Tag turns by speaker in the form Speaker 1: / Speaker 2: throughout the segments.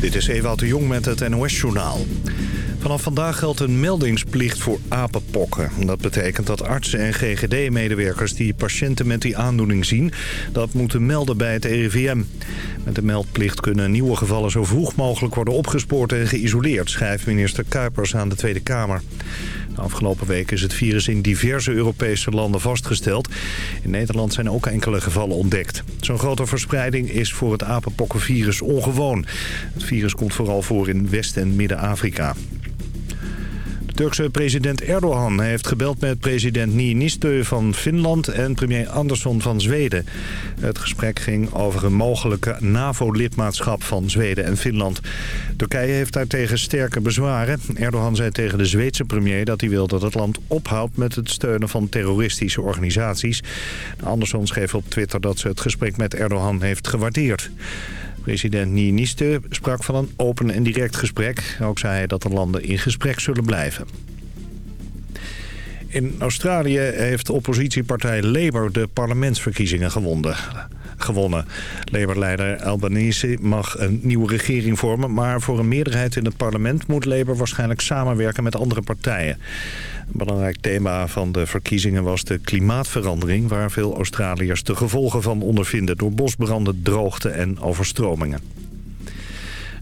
Speaker 1: Dit is Ewout de Jong met het NOS-journaal. Vanaf vandaag geldt een meldingsplicht voor apenpokken. Dat betekent dat artsen en GGD-medewerkers die patiënten met die aandoening zien... dat moeten melden bij het RIVM. Met de meldplicht kunnen nieuwe gevallen zo vroeg mogelijk worden opgespoord en geïsoleerd... schrijft minister Kuipers aan de Tweede Kamer. Afgelopen week is het virus in diverse Europese landen vastgesteld. In Nederland zijn ook enkele gevallen ontdekt. Zo'n grote verspreiding is voor het apenpokkenvirus ongewoon. Het virus komt vooral voor in West- en Midden-Afrika. Turkse president Erdogan heeft gebeld met president Niinistö van Finland en premier Andersson van Zweden. Het gesprek ging over een mogelijke NAVO-lidmaatschap van Zweden en Finland. Turkije heeft daartegen sterke bezwaren. Erdogan zei tegen de Zweedse premier dat hij wil dat het land ophoudt met het steunen van terroristische organisaties. Andersson schreef op Twitter dat ze het gesprek met Erdogan heeft gewaardeerd. President Niinistö sprak van een open en direct gesprek. Ook zei hij dat de landen in gesprek zullen blijven. In Australië heeft de oppositiepartij Labour de parlementsverkiezingen gewonnen. gewonnen. Labour-leider Albanese mag een nieuwe regering vormen... maar voor een meerderheid in het parlement moet Labour waarschijnlijk samenwerken met andere partijen. Een belangrijk thema van de verkiezingen was de klimaatverandering... waar veel Australiërs de gevolgen van ondervinden... door bosbranden, droogte en overstromingen.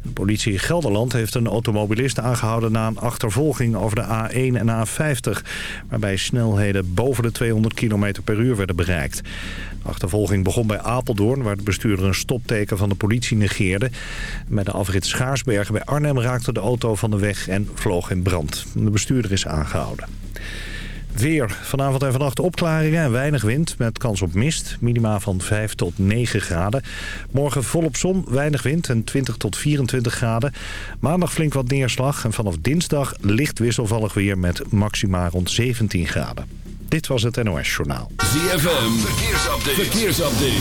Speaker 1: De politie in Gelderland heeft een automobilist aangehouden na een achtervolging over de A1 en A50, waarbij snelheden boven de 200 km per uur werden bereikt. De achtervolging begon bij Apeldoorn, waar de bestuurder een stopteken van de politie negeerde. Bij de afrit Schaarsbergen bij Arnhem raakte de auto van de weg en vloog in brand. De bestuurder is aangehouden. Weer. Vanavond en vannacht opklaringen en weinig wind met kans op mist. Minima van 5 tot 9 graden. Morgen volop zon, weinig wind en 20 tot 24 graden. Maandag flink wat neerslag en vanaf dinsdag licht wisselvallig weer met maxima rond 17 graden. Dit was het NOS Journaal.
Speaker 2: ZFM, verkeersupdate. verkeersupdate.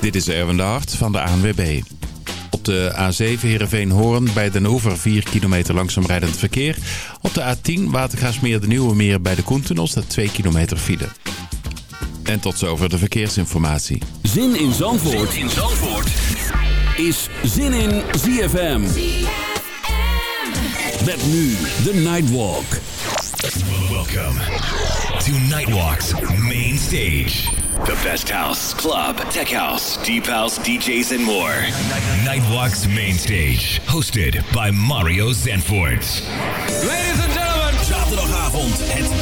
Speaker 2: Dit is Erwin de Hart van de ANWB. Op de A7 Heerenveen-Hoorn bij Den Oever 4 kilometer langzaam rijdend verkeer. Op de A10 Watergaasmeer de Nieuwe Meer bij de Koentunnel staat 2 kilometer file. En tot zover de verkeersinformatie.
Speaker 3: Zin in Zandvoort, zin in Zandvoort. is Zin in ZFM. Met nu de Nightwalk.
Speaker 4: Welcome to Nightwalk's main stage. The best house, club, tech house, deep house, DJs, and more. Nightwalk's main stage, hosted by Mario Zanfort.
Speaker 3: Ladies and gentlemen. Zaterdagavond het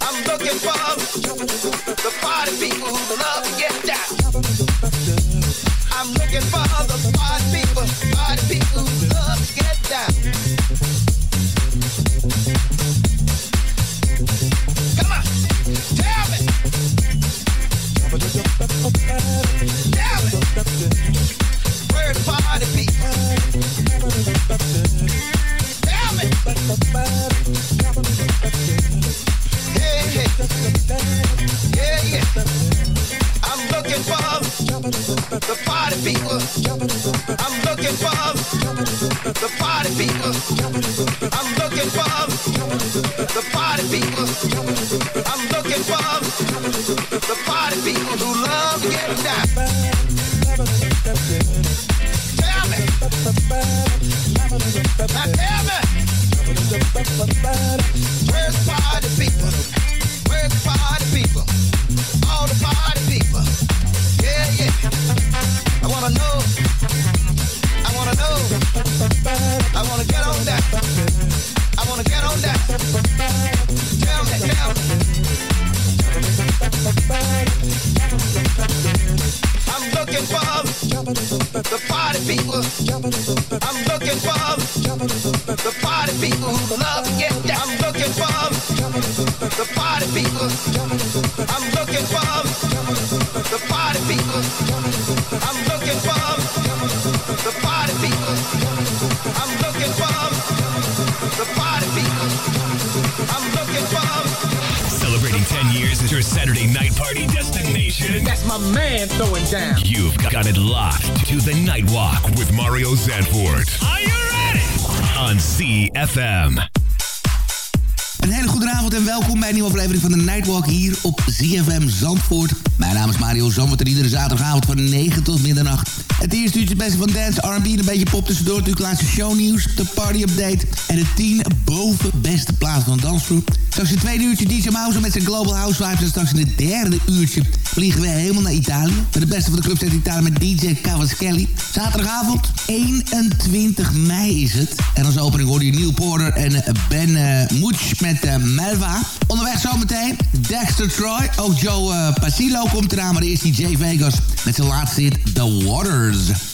Speaker 5: I'm looking for the party people who love
Speaker 3: with Mario Zanfort. Are you ready? On CFM.
Speaker 6: Een hele goede avond en welkom bij een nieuwe aflevering van de Nightwalk hier op ZFM Zandvoort. Mijn naam is Mario Zandvoort en iedere zaterdagavond van 9 tot middernacht. Het eerste uurtje beste van dance, R&B en een beetje pop tussendoor. Natuurlijk laatste shownieuws, de party update en de 10 boven beste plaats van de dansvloer. Straks in het tweede uurtje DJ Mouse met zijn Global House Vibes. En straks in het derde uurtje vliegen we helemaal naar Italië. Met de beste van de clubs uit Italië met DJ Cavaschelli. Zaterdagavond 21 mei is het. En als opening hoorde je Neil Porter en Ben uh, met uh, Melva. Onderweg zometeen Dexter Troy. Ook Joe uh, Pasilo komt eraan. Maar eerst die J Vegas met zijn laatste hit The Waters.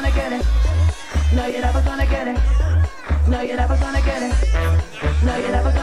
Speaker 7: gonna get it. No, you're never gonna get it. No, you're never gonna get it. No, you're never gonna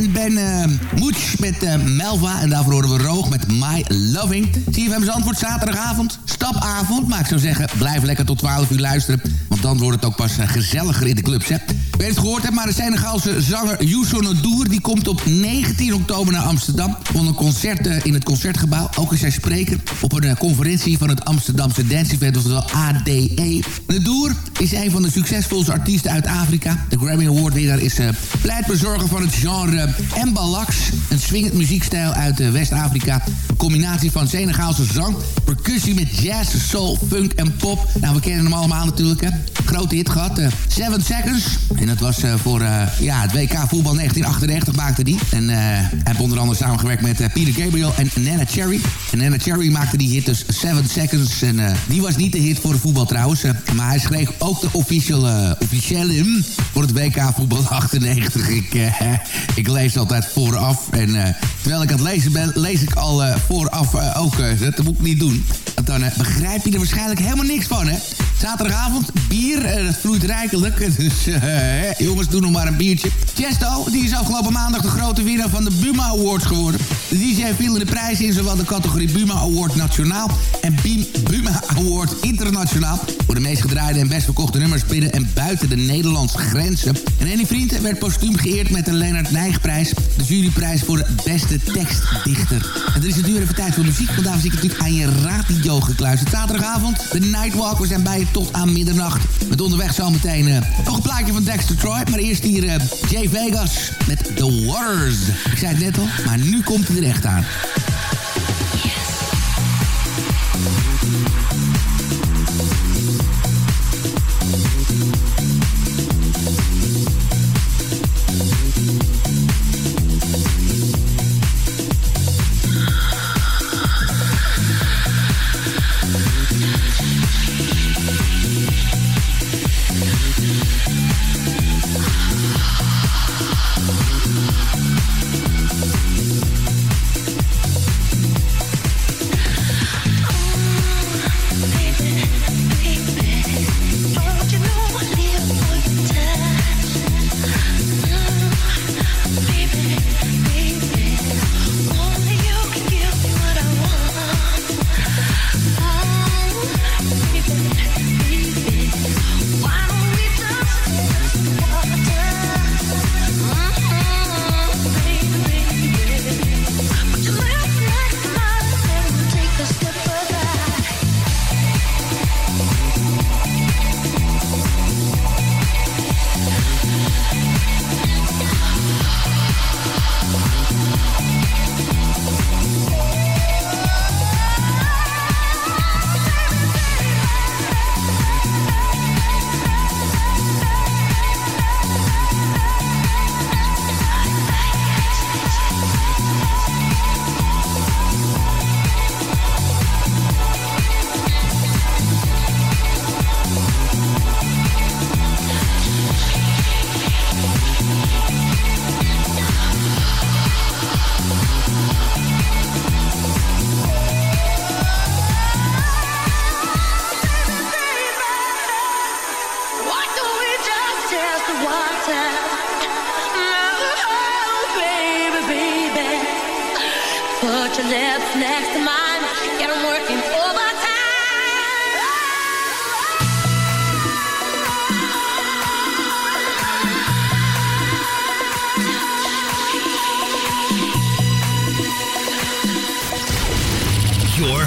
Speaker 6: En Ben uh, Mooch met uh, Melva. En daarvoor horen we Roog met My Loving. CFM antwoord zaterdagavond. Stapavond. Maar ik zou zeggen, blijf lekker tot 12 uur luisteren. Want dan wordt het ook pas gezelliger in de clubs, hè. Weet het gehoord hebt, maar de Senegaalse zanger Youssou N'Dour... die komt op 19 oktober naar Amsterdam... voor een concert in het Concertgebouw. Ook is hij spreker op een conferentie van het Amsterdamse Dance Event... oftewel ADE. N'Dour is een van de succesvolste artiesten uit Afrika. De Grammy Award winnaar is uh, pleitbezorger van het genre Mbalax. Een swingend muziekstijl uit West-Afrika. Een combinatie van Senegaalse zang, percussie met jazz, soul, funk en pop. Nou, we kennen hem allemaal natuurlijk, hè. Grote hit gehad, Seven Seconds. En dat was voor ja, het WK voetbal 1998 maakte die. En hij heeft onder andere samengewerkt met Peter Gabriel en Nana Cherry. En Nana Cherry maakte die hit dus Seven Seconds. En die was niet de hit voor de voetbal trouwens. maar hij schreef ook de officiële, officiële voor het WK voetbal 98. Ik, ik lees altijd vooraf. En terwijl ik aan het lezen ben, lees ik al vooraf ook. dat moet ik niet doen. Want dan begrijp je er waarschijnlijk helemaal niks van, hè? Zaterdagavond, bier, dat vloeit rijkelijk. Dus jongens, doe nog maar een biertje. Chesto, die is afgelopen maandag de grote winnaar van de Buma Awards geworden. De DJ viel in de prijs in zowel de categorie Buma Award Nationaal... en Buma Award Internationaal. Voor de meest gedraaide en best verkochte nummers binnen en buiten de Nederlandse grenzen. En Annie Vrienden werd postuum geëerd met de Leonard Nijgprijs. De juryprijs voor de beste tekstdichter. En er is natuurlijk even tijd voor muziek. Vandaag zit ik natuurlijk aan je radio gekluisterd. Zaterdagavond, de Nightwalk. We zijn bij je tot aan middernacht. Met onderweg zometeen uh, nog een plaatje van Dexter Troy. Maar eerst hier uh, Jay Vegas met The Waters. Ik zei het net al, maar nu komt hij er echt aan.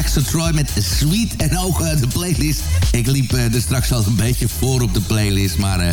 Speaker 6: Dexter Troy met Sweet. En ook uh, de playlist. Ik liep uh, er straks al een beetje voor op de playlist. Maar uh,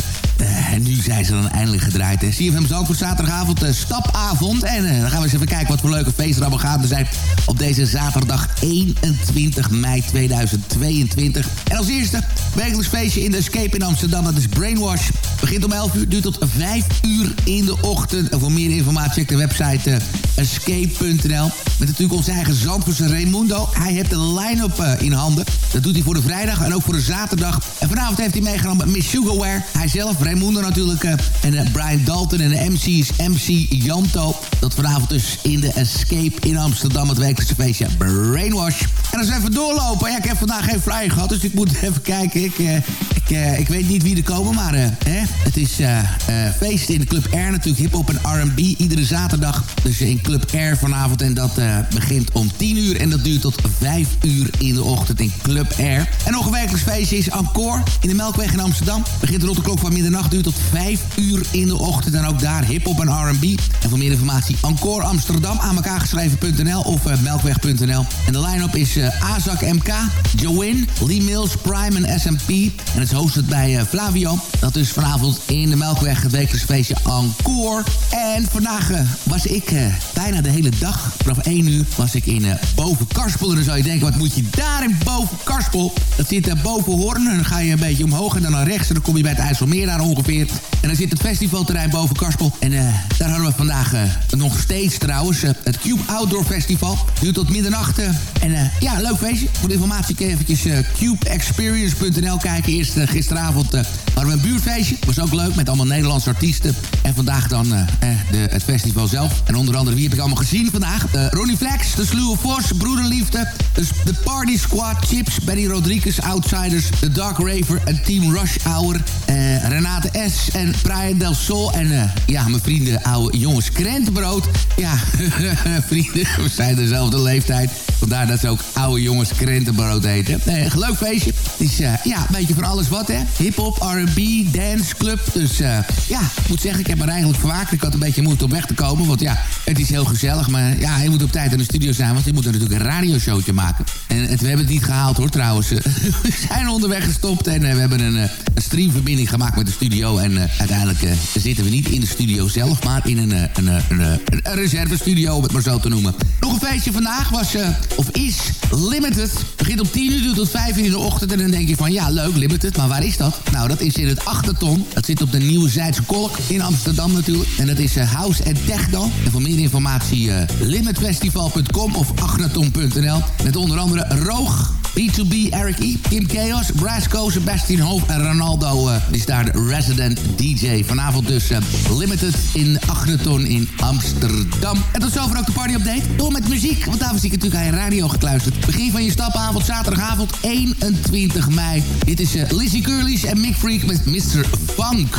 Speaker 6: nu zijn ze dan eindelijk gedraaid. Hè. CFM voor zaterdagavond stapavond. En dan gaan we eens even kijken wat voor leuke feesten er zijn... op deze zaterdag 21 mei 2022. En als eerste wekelijks feestje in de Escape in Amsterdam. Dat is Brainwash. Begint om 11 uur, duurt tot 5 uur in de ochtend. En voor meer informatie check de website escape.nl. Met natuurlijk onze eigen Zandvoortse Raimundo. Hij heeft de line-up uh, in handen. Dat doet hij voor de vrijdag en ook voor de zaterdag. En vanavond heeft hij meegenomen Miss Sugarware. Hij zelf, natuurlijk. Uh, en uh, Brian Dalton en de MC is MC Janto. Dat vanavond dus in de Escape in Amsterdam. Het wekelijkse feestje Brainwash. En als we even doorlopen. Ja, ik heb vandaag geen vrij gehad. Dus ik moet even kijken. Ik, ik, ik weet niet wie er komen. Maar hè, het is feest in de Club R natuurlijk. Hip-hop en R&B. Iedere zaterdag. Dus in Club R vanavond. En dat begint om 10 uur en dat duurt tot 5 uur in de ochtend in Club Air. En nog een wekelijks feestje is Encore in de Melkweg in Amsterdam. Begint rond de klok van middernacht, duurt tot 5 uur in de ochtend. En ook daar hip-hop en R&B. En voor meer informatie Encore Amsterdam aan elkaar geschreven.nl of uh, melkweg.nl. En de line-up is uh, Azak MK, Join, Lee Mills, Prime en SMP. En het is hosted bij uh, Flavio. Dat is vanavond in de Melkweg het wekelijks feestje Encore. En vandaag was ik bijna de hele dag, vanaf 1 uur, was ik in Boven Karspel. En dan zou je denken, wat moet je daar in Boven Karspel? Dat zit boven Hoorn. En dan ga je een beetje omhoog en dan naar rechts. En dan kom je bij het IJsselmeer daar ongeveer. En dan zit het festivalterrein boven Karspel. En uh, daar hadden we vandaag uh, nog steeds trouwens uh, het Cube Outdoor Festival. Duurt tot middernacht. en ja, leuk feestje. Voor de informatie kun je eventjes cubeexperience.nl kijken. Eerst gisteravond hadden we een buurtfeestje. Was ook leuk met allemaal Nederlandse artiesten. En vandaag dan de, het festival zelf. En onder andere wie heb ik allemaal gezien vandaag? Ronnie Flex, de Sluwe Vos, Broederliefde, de Party Squad, Chips, Benny Rodriguez, Outsiders, The Dark Raver en Team Rush Hour, uh, Renate S. en Brian Del Sol en uh, ja, mijn vrienden oude jongens Krentenbrood. Ja, vrienden, we zijn dezelfde leeftijd. Vandaar dat ze ook oude jongens krentenbrood eten. Een leuk feestje. Het is ja, een beetje voor alles wat, hè. Hip-hop, R&B, dance, club. Dus ja, ik moet zeggen, ik heb er eigenlijk verwaakt. Ik had een beetje moeite om weg te komen. Want ja, het is heel gezellig. Maar ja, hij moet op tijd in de studio zijn. Want hij moet er natuurlijk een radioshowtje maken. En we hebben het niet gehaald, hoor, trouwens. we zijn onderweg gestopt en we hebben een, een, streamverbinding gemaakt met de studio. En uiteindelijk zitten we niet in de studio zelf, maar in een, een, een, een, reservestudio, om het maar zo te noemen. Nog een feestje vandaag was, of is Limited. Begint om 10 uur tot 5 uur in de ochtend. En dan denk je van, ja, leuk, Limited. Maar waar is dat? Nou, dat is in het Achterton. Dat zit op de Nieuwe Zijdse Kolk in Amsterdam natuurlijk. En dat is House en Techno. En voor meer informatie limitfestival.com of achterton.nl. Met onder andere Roog, B2B, Eric E, Kim Chaos, Brasco, Sebastian Hoofd en Ronaldo uh, is daar de resident DJ. Vanavond dus uh, Limited in Achterton in Amsterdam. En tot zover ook de party-update. Door met muziek, want daarvoor zie ik natuurlijk aan je radio gekluisterd. Begin van je stapavond, zaterdagavond 21 mei. Dit is uh, Lizzie Curly's en Mick Freak met Mr. Funk.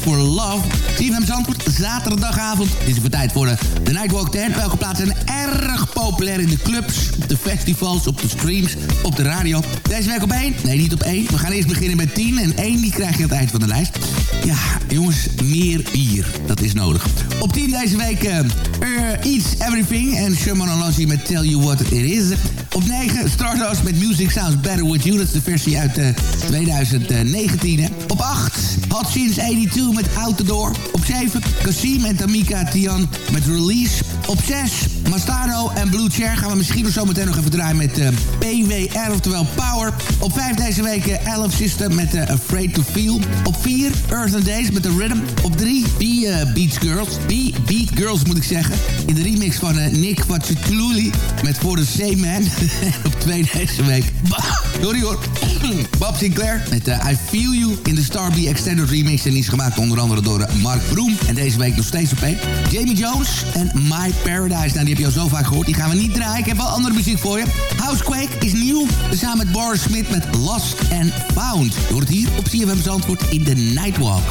Speaker 6: For Love. CFM Zandvoort, zaterdagavond. Het is even tijd voor de, Nightwalk 10. Welke plaatsen zijn erg populair in de clubs, op de festivals, op de streams, op de radio. Deze week op 1? Nee, niet op 1. We gaan eerst beginnen met 10 en 1 die krijg je aan het eind van de lijst. Ja, jongens, meer bier. Dat is nodig. Op 10 deze week uh, Eats Everything en Sherman Alonso met Tell You What It Is. Op 9 Stardust met Music Sounds Better With You. Dat is de versie uit uh, 2019. Hè. Op 8 Hot Since 82 met Out The Door. Op 7 Kasim en Tamika Tian met Release. Op 6 Mastano en Blue Chair gaan we misschien nog zo meteen nog even draaien met uh, PWR, oftewel Power. Op 5 deze week uh, Elf System met uh, Afraid To Feel. Op 4 Earth and Days met The Rhythm. Op 3 B uh, Girls. B Beat Girls moet ik zeggen. In de remix van uh, Nick Vachitululi met For The Same Man. 2 deze week. Sorry hoor. Bob Sinclair met uh, I Feel You in de Star B Extended Remix. En die is gemaakt onder andere door uh, Mark Broom. En deze week nog steeds op één. Jamie Jones en My Paradise. Nou, die heb je al zo vaak gehoord. Die gaan we niet draaien. Ik heb wel andere muziek voor je. Housequake is nieuw. Samen met Boris Smith met Lost and Found. Je het hier op CFM Zandvoort in de Nightwalk.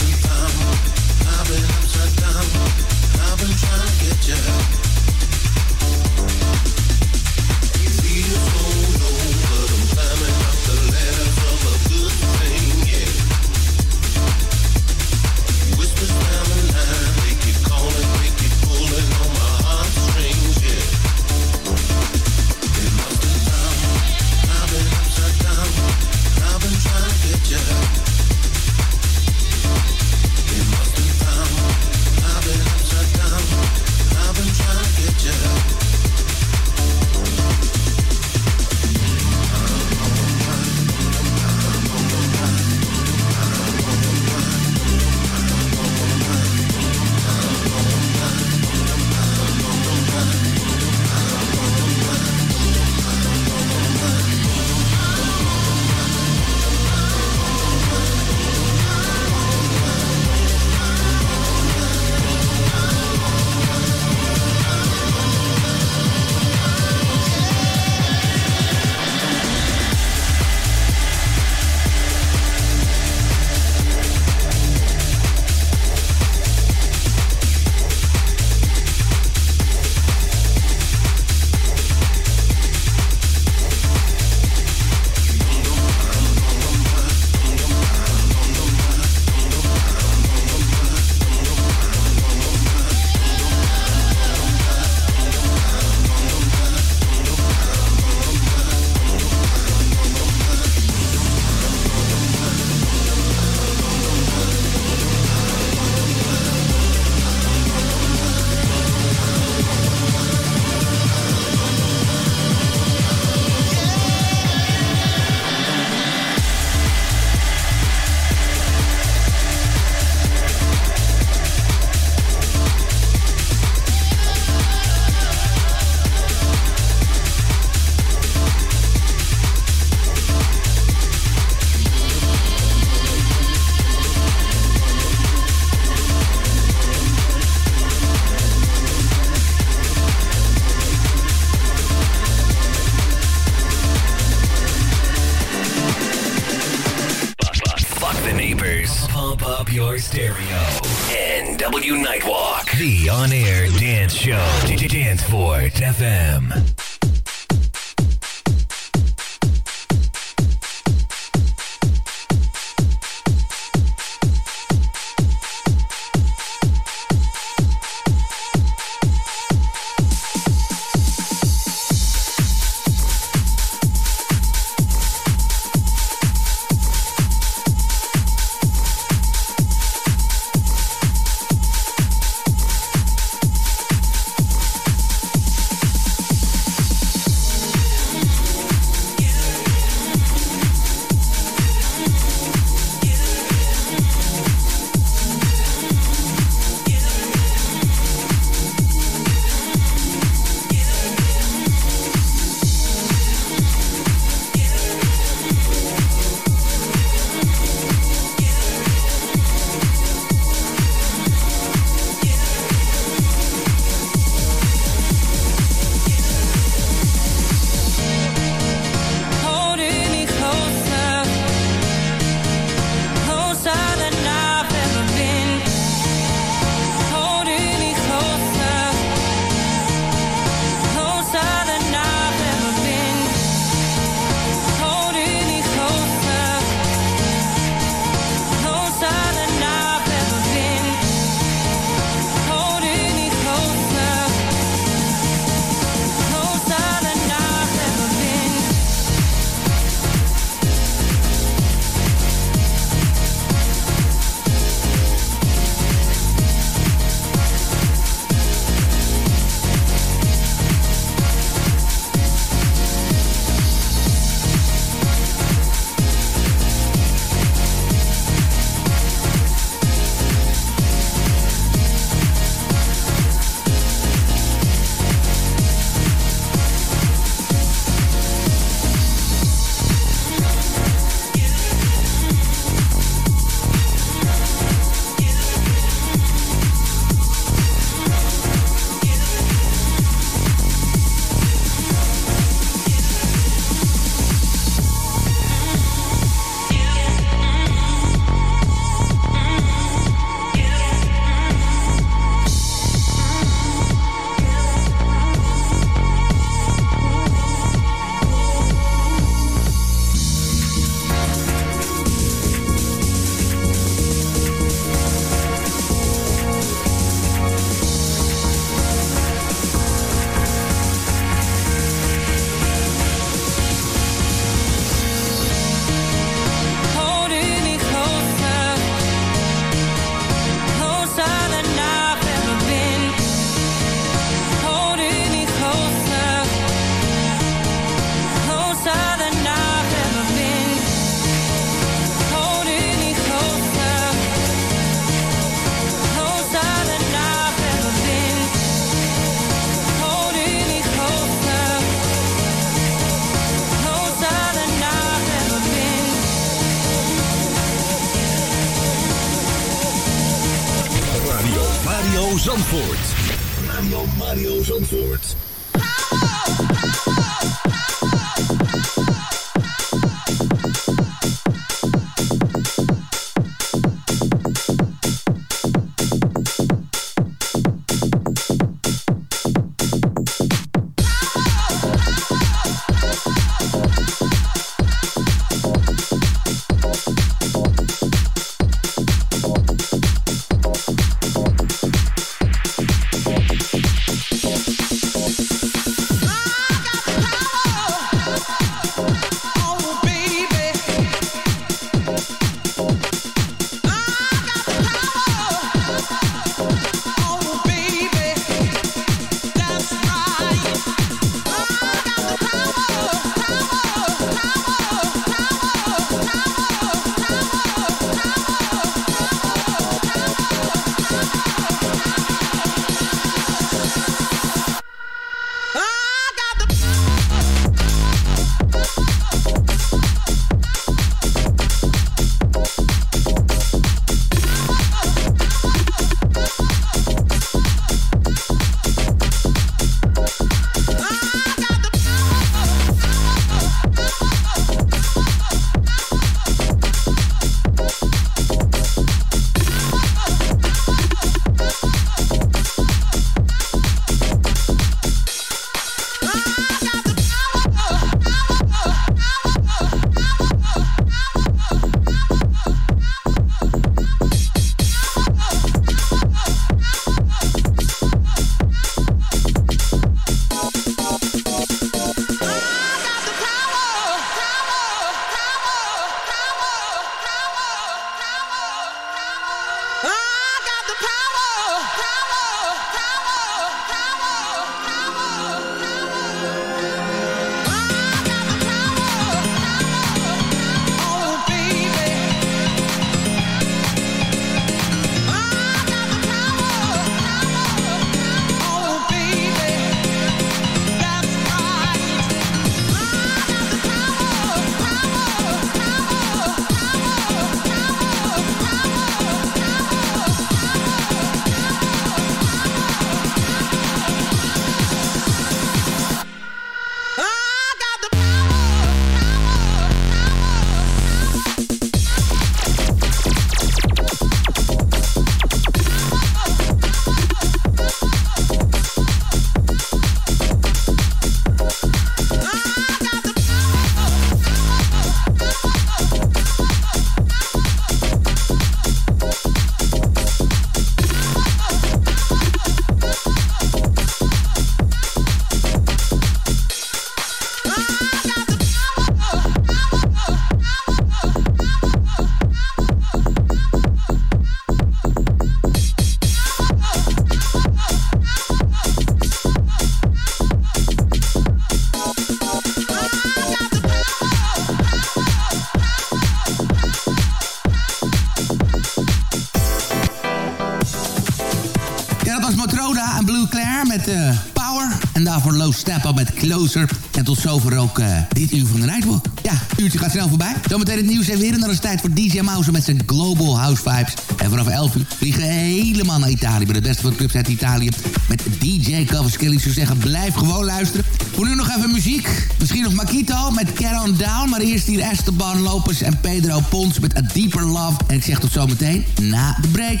Speaker 6: En tot zover ook uh, dit uur van de Nightwalk. Ja, uurtje gaat snel voorbij. Zometeen het nieuws en weer. En dan is het tijd voor DJ Mouse met zijn Global House Vibes. En vanaf 11 uur vliegen we helemaal naar Italië. Bij de beste van clubs uit Italië. Met DJ Cavaschelli. Ik zou zeggen, blijf gewoon luisteren. Voor nu nog even muziek. Misschien nog Makito met Get On Down. Maar eerst hier Esteban Lopez en Pedro Pons met A Deeper Love. En ik zeg tot zometeen na de break.